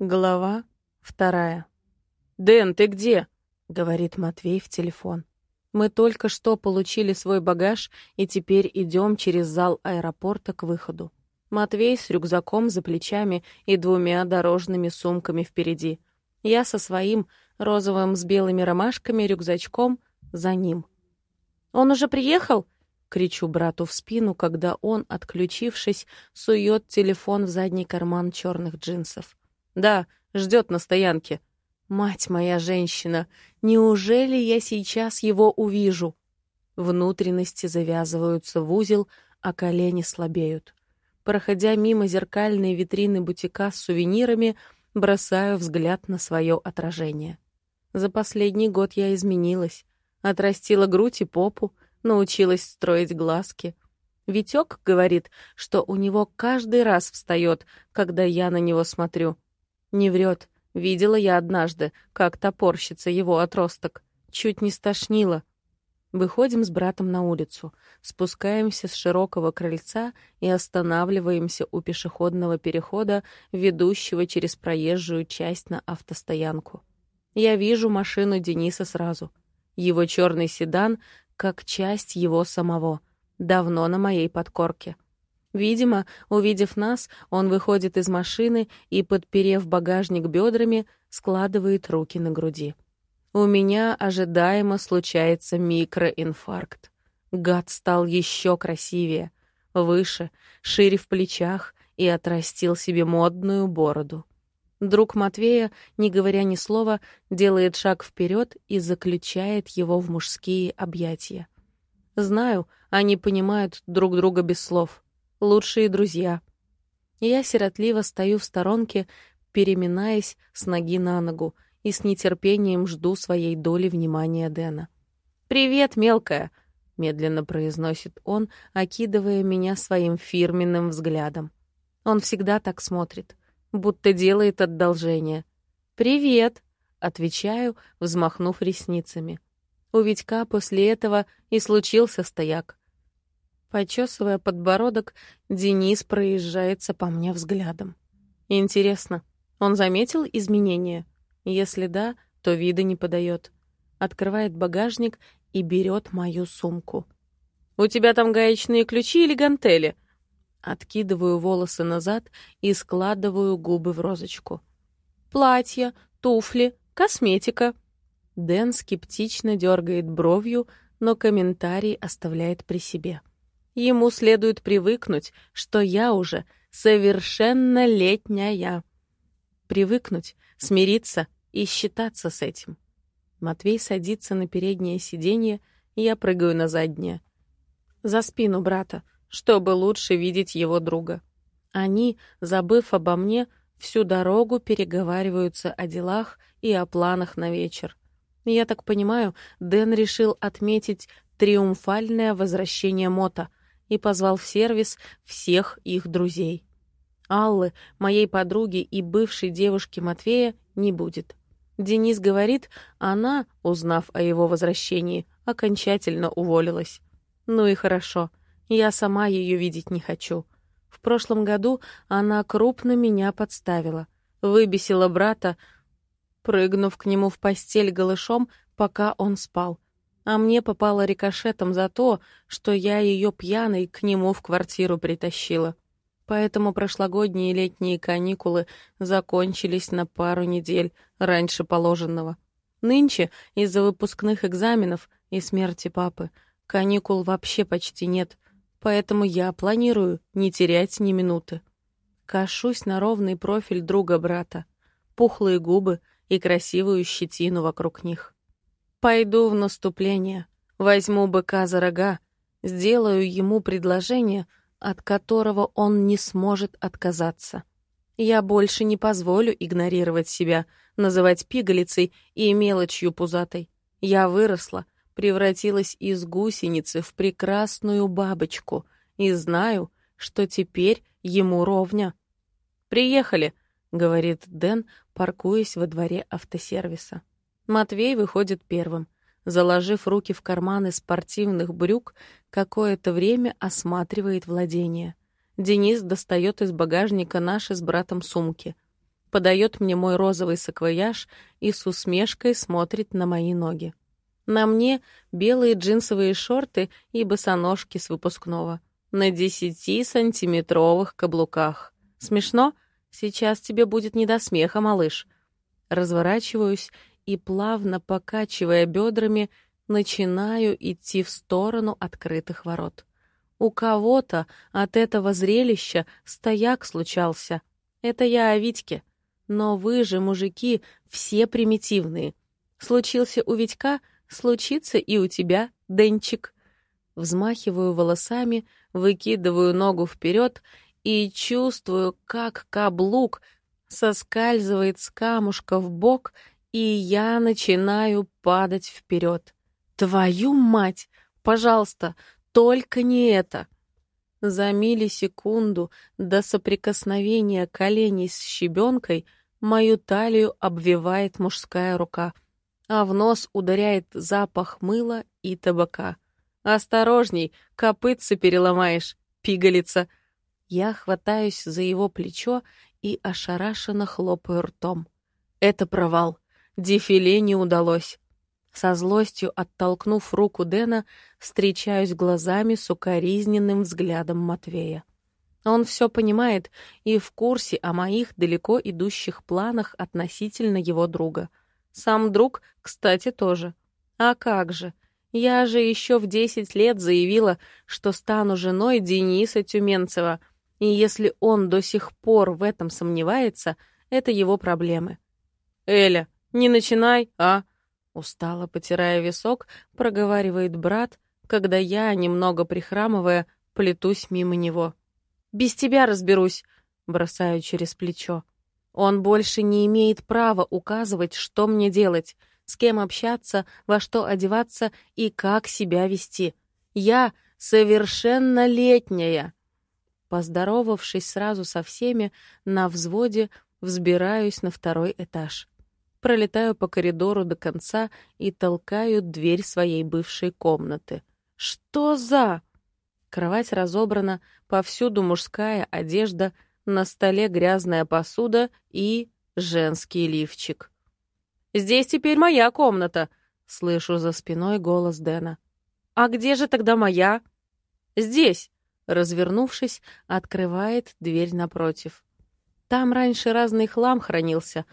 Глава вторая. «Дэн, ты где?» — говорит Матвей в телефон. Мы только что получили свой багаж и теперь идем через зал аэропорта к выходу. Матвей с рюкзаком за плечами и двумя дорожными сумками впереди. Я со своим розовым с белыми ромашками рюкзачком за ним. «Он уже приехал?» — кричу брату в спину, когда он, отключившись, сует телефон в задний карман черных джинсов. Да, ждет на стоянке. Мать моя женщина, неужели я сейчас его увижу? Внутренности завязываются в узел, а колени слабеют. Проходя мимо зеркальной витрины бутика с сувенирами, бросаю взгляд на свое отражение. За последний год я изменилась. Отрастила грудь и попу, научилась строить глазки. Витек говорит, что у него каждый раз встает, когда я на него смотрю — не врет. Видела я однажды, как топорщится его отросток. Чуть не стошнило. Выходим с братом на улицу, спускаемся с широкого крыльца и останавливаемся у пешеходного перехода, ведущего через проезжую часть на автостоянку. Я вижу машину Дениса сразу. Его черный седан как часть его самого, давно на моей подкорке. Видимо, увидев нас, он выходит из машины и, подперев багажник бедрами, складывает руки на груди. У меня ожидаемо случается микроинфаркт. Гад стал еще красивее, выше, шире в плечах и отрастил себе модную бороду. Друг Матвея, не говоря ни слова, делает шаг вперед и заключает его в мужские объятия. Знаю, они понимают друг друга без слов — лучшие друзья. Я сиротливо стою в сторонке, переминаясь с ноги на ногу, и с нетерпением жду своей доли внимания Дэна. «Привет, мелкая!» — медленно произносит он, окидывая меня своим фирменным взглядом. Он всегда так смотрит, будто делает одолжение. «Привет!» — отвечаю, взмахнув ресницами. У Витька после этого и случился стояк. Почесывая подбородок, Денис проезжается по мне взглядом. Интересно, он заметил изменения? Если да, то вида не подает. Открывает багажник и берет мою сумку. «У тебя там гаечные ключи или гантели?» Откидываю волосы назад и складываю губы в розочку. «Платье, туфли, косметика». Дэн скептично дергает бровью, но комментарий оставляет при себе. Ему следует привыкнуть, что я уже совершеннолетняя. Привыкнуть, смириться и считаться с этим. Матвей садится на переднее сиденье, я прыгаю на заднее. За спину брата, чтобы лучше видеть его друга. Они, забыв обо мне, всю дорогу переговариваются о делах и о планах на вечер. Я так понимаю, Дэн решил отметить триумфальное возвращение Мота — и позвал в сервис всех их друзей. Аллы, моей подруги и бывшей девушки Матвея, не будет. Денис говорит, она, узнав о его возвращении, окончательно уволилась. Ну и хорошо, я сама ее видеть не хочу. В прошлом году она крупно меня подставила, выбесила брата, прыгнув к нему в постель голышом, пока он спал — а мне попало рикошетом за то, что я ее пьяной к нему в квартиру притащила. Поэтому прошлогодние летние каникулы закончились на пару недель раньше положенного. Нынче, из-за выпускных экзаменов и смерти папы, каникул вообще почти нет, поэтому я планирую не терять ни минуты. Кашусь на ровный профиль друга брата, пухлые губы и красивую щетину вокруг них. Пойду в наступление, возьму быка за рога, сделаю ему предложение, от которого он не сможет отказаться. Я больше не позволю игнорировать себя, называть пигалицей и мелочью пузатой. Я выросла, превратилась из гусеницы в прекрасную бабочку и знаю, что теперь ему ровня. «Приехали», — говорит Дэн, паркуясь во дворе автосервиса. Матвей выходит первым. Заложив руки в карманы спортивных брюк, какое-то время осматривает владение. Денис достает из багажника наши с братом сумки. подает мне мой розовый саквояж и с усмешкой смотрит на мои ноги. На мне белые джинсовые шорты и босоножки с выпускного. На десятисантиметровых каблуках. Смешно? Сейчас тебе будет не до смеха, малыш. Разворачиваюсь и, плавно покачивая бедрами, начинаю идти в сторону открытых ворот. У кого-то от этого зрелища стояк случался. Это я о Витьке. Но вы же, мужики, все примитивные. Случился у Витька, случится и у тебя, Денчик. Взмахиваю волосами, выкидываю ногу вперед и чувствую, как каблук соскальзывает с камушка в бок, и я начинаю падать вперед. Твою мать! Пожалуйста, только не это! За миллисекунду до соприкосновения коленей с щебенкой мою талию обвивает мужская рука, а в нос ударяет запах мыла и табака. «Осторожней, копытцы переломаешь, пигалица!» Я хватаюсь за его плечо и ошарашенно хлопаю ртом. Это провал. Дефиле не удалось. Со злостью оттолкнув руку Дэна, встречаюсь глазами с укоризненным взглядом Матвея. Он все понимает и в курсе о моих далеко идущих планах относительно его друга. Сам друг, кстати, тоже. А как же? Я же еще в десять лет заявила, что стану женой Дениса Тюменцева, и если он до сих пор в этом сомневается, это его проблемы. «Эля, не начинай, а?» Устало потирая висок, проговаривает брат, когда я, немного прихрамывая, плетусь мимо него. «Без тебя разберусь», — бросаю через плечо. Он больше не имеет права указывать, что мне делать, с кем общаться, во что одеваться и как себя вести. Я совершеннолетняя. Поздоровавшись сразу со всеми, на взводе взбираюсь на второй этаж. Пролетаю по коридору до конца и толкаю дверь своей бывшей комнаты. Что за... Кровать разобрана, повсюду мужская одежда, на столе грязная посуда и женский лифчик. «Здесь теперь моя комната», — слышу за спиной голос Дэна. «А где же тогда моя?» «Здесь», — развернувшись, открывает дверь напротив. Там раньше разный хлам хранился.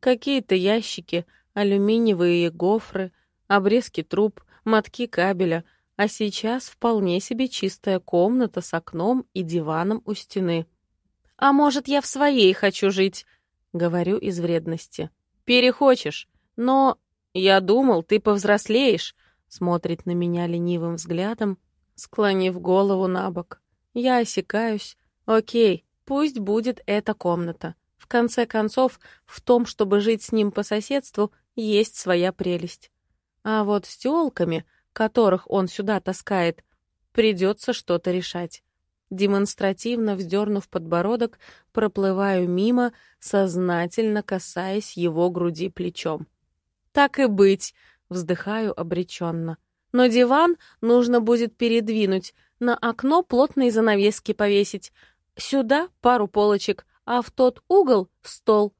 Какие-то ящики, алюминиевые гофры, обрезки труб, мотки кабеля — а сейчас вполне себе чистая комната с окном и диваном у стены. «А может, я в своей хочу жить?» — говорю из вредности. «Перехочешь, но я думал, ты повзрослеешь», — смотрит на меня ленивым взглядом, склонив голову на бок. Я осекаюсь. «Окей, пусть будет эта комната. В конце концов, в том, чтобы жить с ним по соседству, есть своя прелесть. А вот с тёлками которых он сюда таскает, придется что-то решать. Демонстративно вздернув подбородок, проплываю мимо, сознательно касаясь его груди плечом. «Так и быть», — вздыхаю обреченно. «Но диван нужно будет передвинуть, на окно плотные занавески повесить, сюда пару полочек, а в тот угол — стол».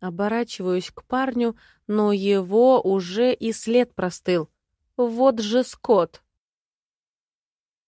Оборачиваюсь к парню, но его уже и след простыл. Вот же скот!